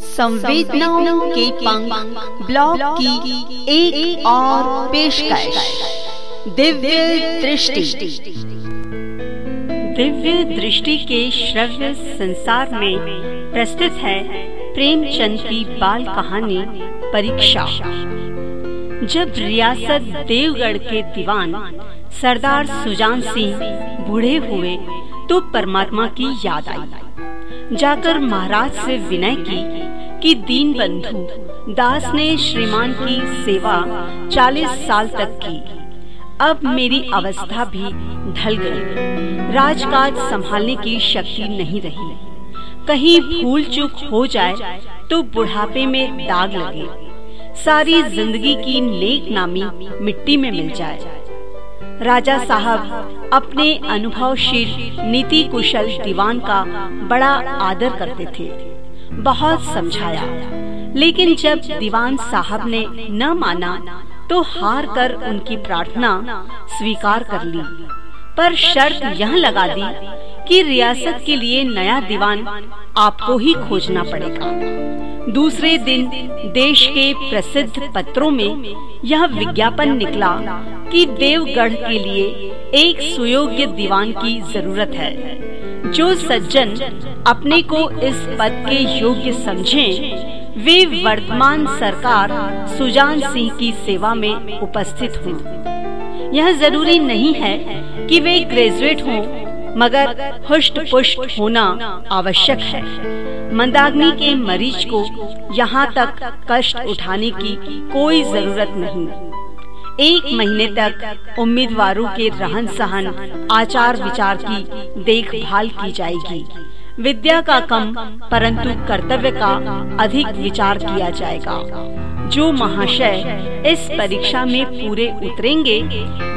संवेदनाओं के पंख ब्लॉग की एक, और पेशकश। दिव्य दृष्टि। दिव्य दृष्टि के श्रव्य संसार में प्रस्तुत है प्रेमचंद की बाल कहानी परीक्षा। जब रियासत देवगढ़ के दीवान सरदार सुजान सिंह बूढ़े हुए तो परमात्मा की याद आई। जाकर महाराज से विनय की कि दीन बंधु दास ने श्रीमान की सेवा चालीस साल तक की। अब मेरी अवस्था भी ढल गई। राजकाज संभालने की शक्ति नहीं रही। कहीं भूल चूक हो जाए तो बुढ़ापे में दाग लगे। सारी ज़िंदगी की नेक नामी मिट्टी में मिल जाए। राजा साहब अपने अनुभवशील नीति कुशल दीवान का बड़ा आदर करते थे। बहुत समझाया। लेकिन जब दीवान साहब ने न माना तो हार कर उनकी प्रार्थना स्वीकार कर ली। पर शर्त यह लगा दी कि रियासत के लिए नया दीवान आपको ही खोजना पड़ेगा। दूसरे दिन देश के प्रसिद्ध पत्रों में यह विज्ञापन निकला कि देवगढ़ के लिए एक सुयोग्य दीवान की ज़रूरत है जो सज्जन अपने को इस पद के योग्य समझें, वे वर्तमान सरकार सुजान सिंह की सेवा में उपस्थित हों। यह ज़रूरी नहीं है कि वे ग्रेजुएट हों, मगर हुष्ट पुष्ट होना आवश्यक है। मंदाग्नि के मरीज़ को यहाँ तक कष्ट उठाने की कोई ज़रूरत नहीं। एक महीने तक उम्मीदवारों के रहन सहन, आचार विचार की देखभाल की जाएगी। विद्या का कम, परंतु कर्तव्य का अधिक विचार किया जाएगा। जो महाशय इस परीक्षा में पूरे उतरेंगे,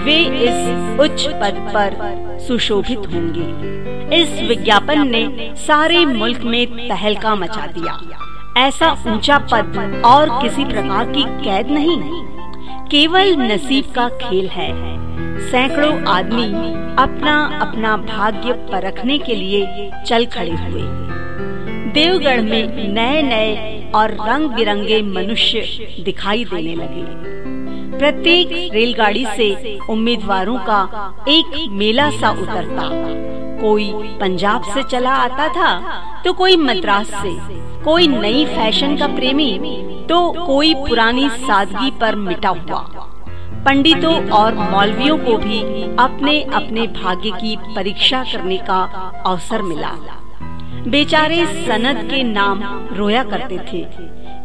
वे इस उच्च पद पर सुशोभित होंगे। इस विज्ञापन ने सारे मुल्क में तहलका मचा दिया। ऐसा ऊँचा पद और किसी प्रकार की कैद नहीं। केवल नसीब का खेल है। सैकड़ों आदमी अपना अपना भाग्य परखने के लिए चल खड़े हुए। देवगढ़ में नए नए और रंग बिरंगे मनुष्य दिखाई देने लगे। प्रत्येक रेलगाड़ी से उम्मीदवारों का एक मेला सा उतरता। कोई पंजाब से चला आता था तो कोई मद्रास से। कोई नई फ़ैशन का प्रेमी तो कोई पुरानी सादगी पर मिटा हुआ। पंडितों और मौलवियों को भी अपने अपने भाग्य की परीक्षा करने का अवसर मिला। बेचारे सनत के नाम रोया करते थे।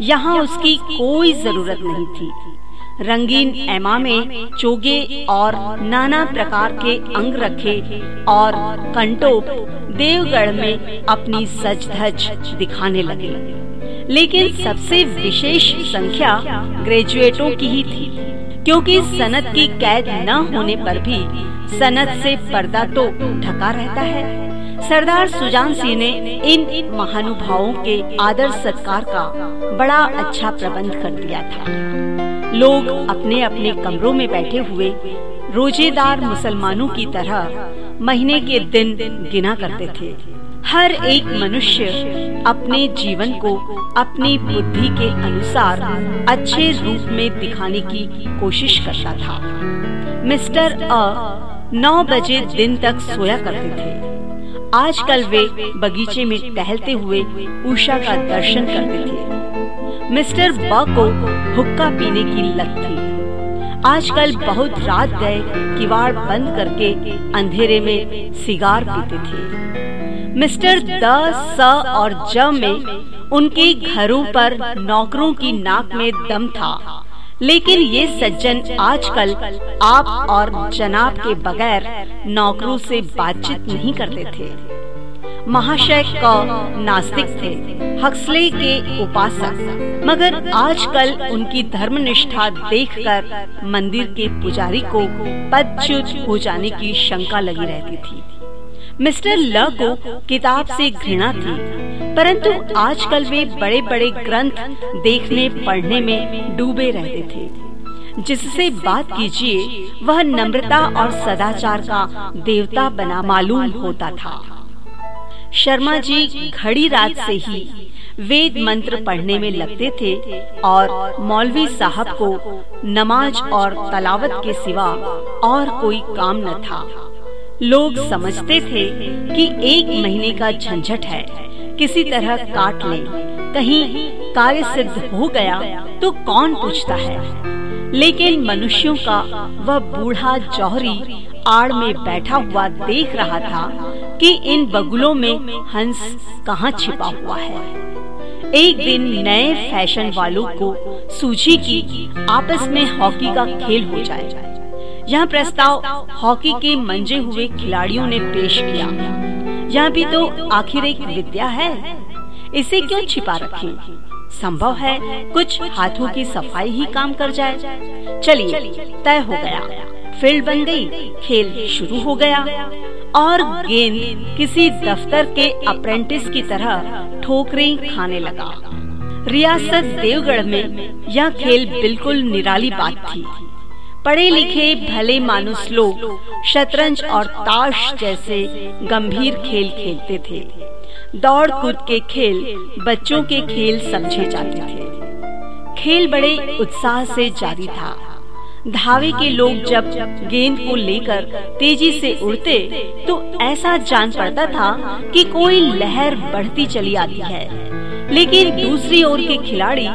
यहाँ उसकी कोई ज़रूरत नहीं थी। रंगीन एमा में चोगे और नाना प्रकार के अंग रखे और कंटो देवगढ़ में अपनी सच धज दिखाने लगे। लेकिन सबसे विशेष संख्या ग्रेजुएटों की ही थी, क्योंकि सनत की कैद न होने पर भी सनत से पर्दा तो ढका रहता है। सरदार सुजान सिंह ने इन महानुभावों के आदर सत्कार का बड़ा अच्छा प्रबंध कर दिया था। लोग अपने अपने कमरों में बैठे हुए रोजेदार मुसलमानों की तरह महीने के दिन गिना करते थे। हर एक मनुष्य अपने जीवन को अपनी बुद्धि के अनुसार अच्छे रूप में दिखाने की कोशिश करता था। मिस्टर अ नौ बजे दिन तक सोया करते थे। आजकल वे बगीचे में टहलते हुए उषा का दर्शन करते थे। मिस्टर ब को हुक्का पीने की लत थी। आजकल बहुत रात गए किवाड़ बंद करके अंधेरे में सिगार पीते थे। मिस्टर द, स और ज में उनके घरों पर नौकरों की नाक में दम था। लेकिन ये सज्जन आजकल आप और जनाब के बगैर नौकरों से बातचीत नहीं करते थे। महाशय क नास्तिक थे, हक्सले के उपासक। मगर आजकल उनकी धर्मनिष्ठा देखकर मंदिर के पुजारी को पदच्युत हो जाने की शंका लगी रहती थी। मिस्टर ल को किताब से घृणा थी परंतु आजकल वे बड़े बड़े ग्रंथ देखने, पढ़ने में डूबे रहते थे। जिससे बात कीजिए, वह नम्रता और सदाचार का देवता बना मालूम होता था। शर्मा जी घड़ी रात से ही वेद मंत्र पढ़ने में लगते थे और मौलवी साहब को नमाज़ और तलावत के सिवा और कोई काम न था। लोग समझते थे कि एक महीने का झंझट है। किसी तरह काट ले। कहीं कार्य सिद्ध हो गया तो कौन पूछता है? लेकिन मनुष्यों का वह बूढ़ा जौहरी आड़ में बैठा हुआ देख रहा था कि इन बगुलों में हंस कहाँ छिपा हुआ है। एक दिन नए फ़ैशन वालों को सूझी की आपस में हॉकी का खेल हो जाए। यह प्रस्ताव हॉकी के मंजे हुए खिलाड़ियों ने पेश किया। यह भी तो आखिर एक विद्या है, इसे क्यों छिपा रखें? संभव है कुछ हाथों की सफ़ाई ही काम कर जाए। चलिए, तय हो गया। फ़ील्ड बन गई, खेल शुरू हो गया। और गेंद किसी दफ्तर के अप्रेंटिस की तरह ठोकरें खाने लगा। रियासत देवगढ़ में यह खेल बिल्कुल निराली बात थी। पढ़े लिखे भले मानुस लोग शतरंज और ताश जैसे गंभीर खेल खेलते थे। दौड़ कूद के खेल बच्चों के खेल समझे जाते थे। खेल बड़े उत्साह से जारी था। धावे के लोग जब गेंद को लेकर तेज़ी से उड़ते तो ऐसा जान पड़ता था कि कोई लहर बढ़ती चली आती है। लेकिन दूसरी ओर के खिलाड़ी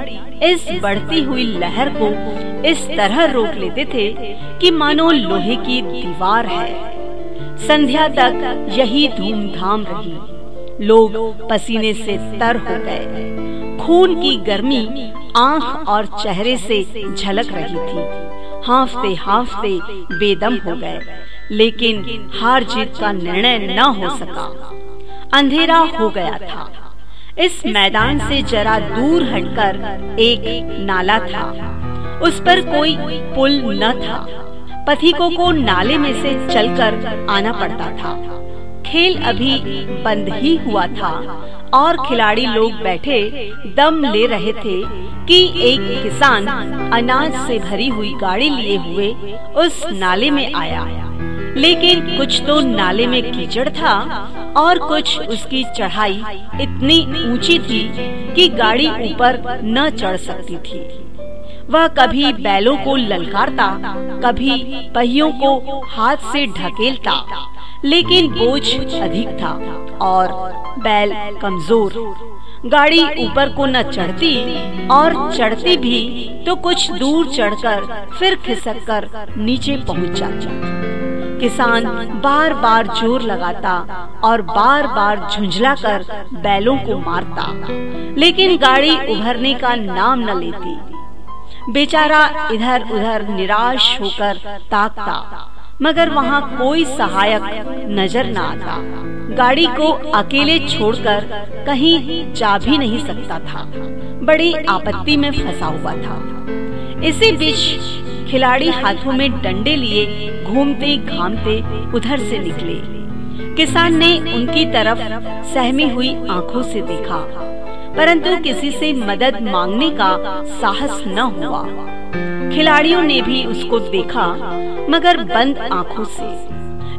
इस बढ़ती हुई लहर को इस तरह रोक लेते थे कि मानो लोहे की दीवार है। संध्या तक यही धूमधाम रही। लोग पसीने से तर हो गए। खून की गर्मी आँख और चेहरे से झलक रही थी। हाफते हाफते बेदम हो गए। लेकिन हार जीत का निर्णय न हो सका। अंधेरा हो गया था। इस मैदान से जरा दूर हटकर एक नाला था। उस पर कोई पुल न था। पथिकों को नाले में से चलकर आना पड़ता था। खेल अभी बंद ही हुआ था और खिलाड़ी लोग बैठे दम ले रहे थे कि एक किसान अनाज से भरी हुई गाड़ी लिए हुए उस नाले में आया। लेकिन कुछ तो नाले में कीचड़ था और कुछ उसकी चढ़ाई इतनी ऊँची थी कि गाड़ी ऊपर न चढ़ सकती थी। वह कभी बैलों को ललकारता, कभी पहियों को हाथ से ढकेलता, लेकिन बोझ अधिक था और बैल कमज़ोर। गाड़ी ऊपर को न चढ़ती और चढ़ती भी तो कुछ दूर चढ़कर फिर खिसक कर नीचे पहुँच जाती। किसान बार बार ज़ोर लगाता और बार बार झुंझला कर बैलों को मारता, लेकिन गाड़ी उभरने का नाम न लेती। बेचारा इधर उधर निराश होकर ताकता, मगर वहाँ कोई सहायक नज़र न आता। गाड़ी को अकेले छोड़कर कहीं जा भी नहीं सकता था। बड़ी आपत्ति में फंसा हुआ था। इसी बीच खिलाड़ी हाथों में डंडे लिए घूमते घामते उधर से निकले। किसान ने उनकी तरफ़ सहमी हुई आँखों से देखा। परंतु किसी से मदद मांगने का साहस न हुआ। खिलाड़ियों ने भी उसको देखा, मगर बंद आँखों से,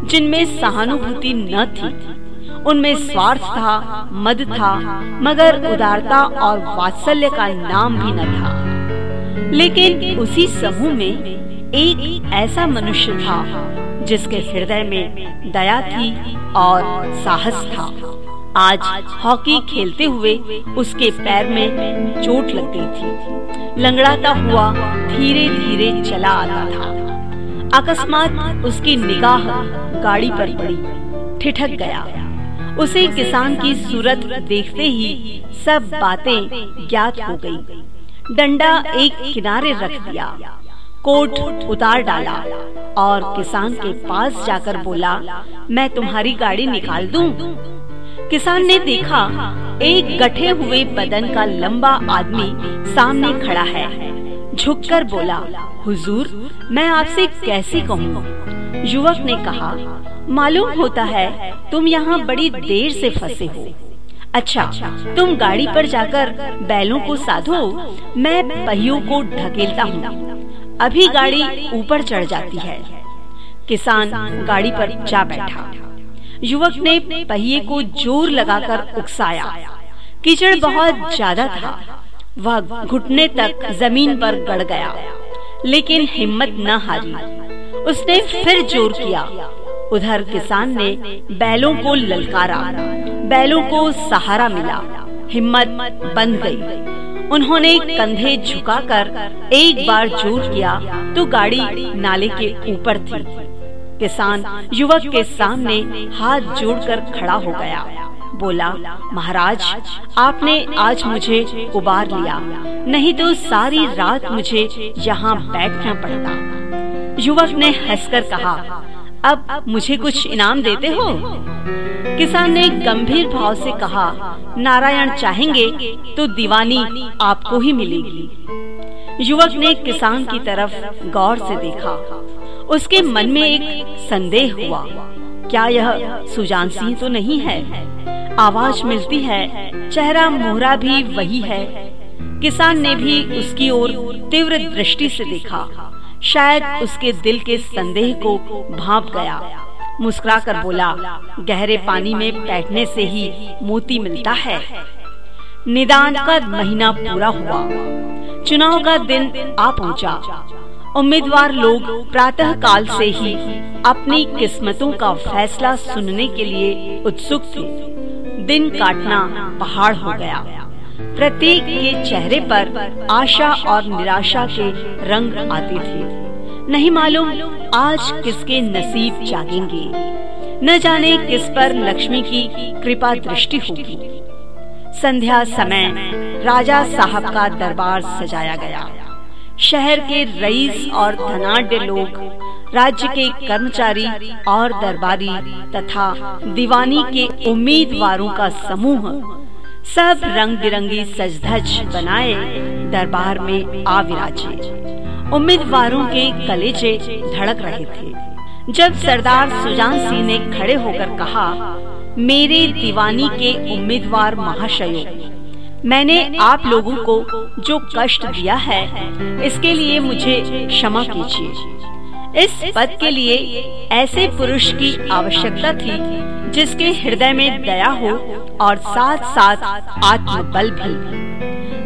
जिनमें सहानुभूति न थी। उनमें स्वार्थ था, मद था, मगर उदारता और वात्सल्य का नाम भी न था। लेकिन उसी समूह में एक ऐसा मनुष्य था, जिसके हृदय में दया थी और साहस था। आज हॉकी खेलते हुए उसके पैर में चोट लग गई थी लंगड़ाता हुआ धीरे धीरे चला आता था अकस्मात उसकी निगाह गाड़ी पर पड़ी, ठिठक गया उसे किसान की सूरत देखते ही सब बातें ज्ञात हो गई। डंडा एक किनारे रख दिया, कोट उतार डाला और किसान के पास जाकर बोला, मैं तुम्हारी गाड़ी निकाल दूँ? किसान ने देखा एक गठे हुए बदन का लंबा आदमी सामने खड़ा है। झुककर बोला हुजूर, मैं आपसे कैसे कहूँ? युवक ने कहा मालूम होता है तुम यहाँ बड़ी देर से फंसे हो। अच्छा तुम गाड़ी पर जाकर बैलों को साधो मैं पहियों को ढकेलता हूँ। अभी गाड़ी ऊपर चढ़ जाती है। किसान गाड़ी पर जा बैठा। युवक ने पहिए को ज़ोर लगाकर उकसाया। कीचड़ बहुत ज़्यादा था। वह घुटने तक ज़मीन पर गड़ गया, लेकिन हिम्मत न हारी। उसने फिर ज़ोर किया। उधर किसान ने बैलों को ललकारा। बैलों को सहारा मिला। हिम्मत बंद गई। उन्होंने कंधे झुकाकर एक बार ज़ोर किया तो गाड़ी नाले के ऊपर थी। किसान युवक के सामने हाथ जोड़कर खड़ा हो गया। बोला, महाराज, आपने आज मुझे उबार लिया। नहीं तो सारी रात मुझे यहाँ बैठना पड़ता। युवक ने हंसकर कहा, अब मुझे कुछ इनाम देते हो? किसान ने गंभीर भाव से कहा, नारायण चाहेंगे तो दीवानी आपको ही मिलेगी। युवक ने किसान की तरफ़ गौर से देखा। उसके मन में एक संदेह हुआ। क्या यह सुजान सिंह तो नहीं है? आवाज़ मिलती है चेहरा मोहरा भी वही है। किसान ने भी उसकी ओर तीव्र दृष्टि से देखा। शायद उसके दिल के संदेह को भाप गया। मुस्कुराकर बोला गहरे पानी में बैठने से ही मोती मिलता है। निदान का महीना पूरा हुआ। चुनाव का दिन आ पहुँचा। उम्मीदवार लोग प्रातः काल से ही अपनी किस्मतों का फैसला सुनने के लिए उत्सुक थे। दिन काटना पहाड़ हो गया। प्रत्येक के चेहरे पर आशा और निराशा के रंग आते थे। नहीं मालूम आज किसके नसीब जागेंगे। न जाने किस पर लक्ष्मी की कृपा दृष्टि होगी। संध्या समय राजा साहब का दरबार सजाया गया। शहर के रईस और धनाढ़ लोग, राज्य के कर्मचारी और दरबारी तथा दीवानी के उम्मीदवारों का समूह सब रंग बिरंगी सजधज बनाए दरबार में आ विराजे उम्मीदवारों के कलेजे धड़क रहे थे। जब सरदार सुजान सिंह ने खड़े होकर कहा, मेरे दीवानी के उम्मीदवार महाशयों मैंने आप लोगों को जो कष्ट दिया है इसके लिए मुझे क्षमा कीजिए। इस पद के लिए ऐसे पुरुष की आवश्यकता थी जिसके हृदय में दया हो और साथ साथ आत्मबल भी।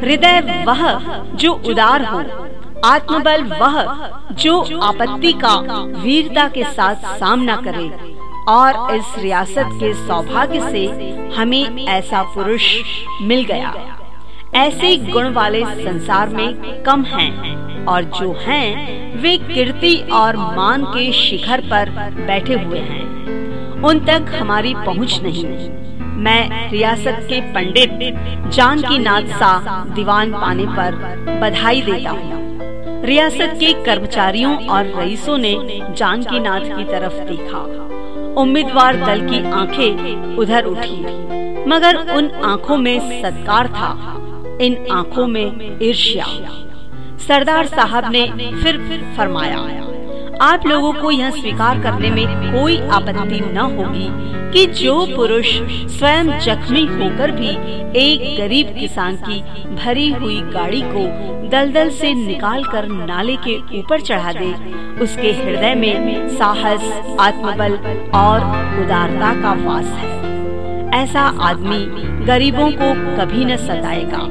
हृदय वह जो उदार हो आत्मबल वह जो आपत्ति का वीरता के साथ सामना करे। और इस रियासत के सौभाग्य से हमें ऐसा पुरुष मिल गया। ऐसे गुण वाले संसार में कम हैं और जो हैं, वे कीर्ति और मान के शिखर पर बैठे हुए हैं। उन तक हमारी पहुँच नहीं। मैं रियासत के पंडित जानकी नाथ सा दीवान पाने पर बधाई देता हूँ। रियासत के कर्मचारियों और रईसों ने जानकी नाथ की तरफ़ देखा। उम्मीदवार दल की आँखें उधर उठी, मगर उन आँखों में सत्कार था। इन आँखों में ईर्ष्या। सरदार साहब ने फिर फिर फरमाया आप लोगों को यह स्वीकार करने में कोई आपत्ति न होगी कि जो पुरुष स्वयं जख्मी होकर भी एक गरीब किसान की भरी हुई गाड़ी को दलदल से निकालकर नाले के ऊपर चढ़ा दे, उसके हृदय में साहस, आत्मबल और उदारता का वास है। ऐसा आदमी गरीबों को कभी न सताएगा।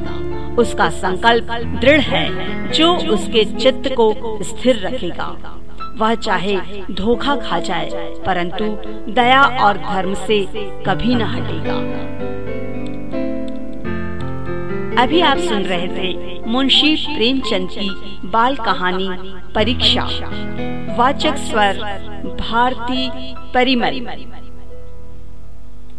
उसका संकल्प दृढ़ है जो उसके चित्त को स्थिर रखेगा। वह चाहे धोखा खा जाए, परंतु दया और धर्म से कभी न हटेगा। अभी आप सुन रहे थे मुंशी प्रेमचंद की बाल कहानी परीक्षा। वाचक स्वर, भारती परिमल।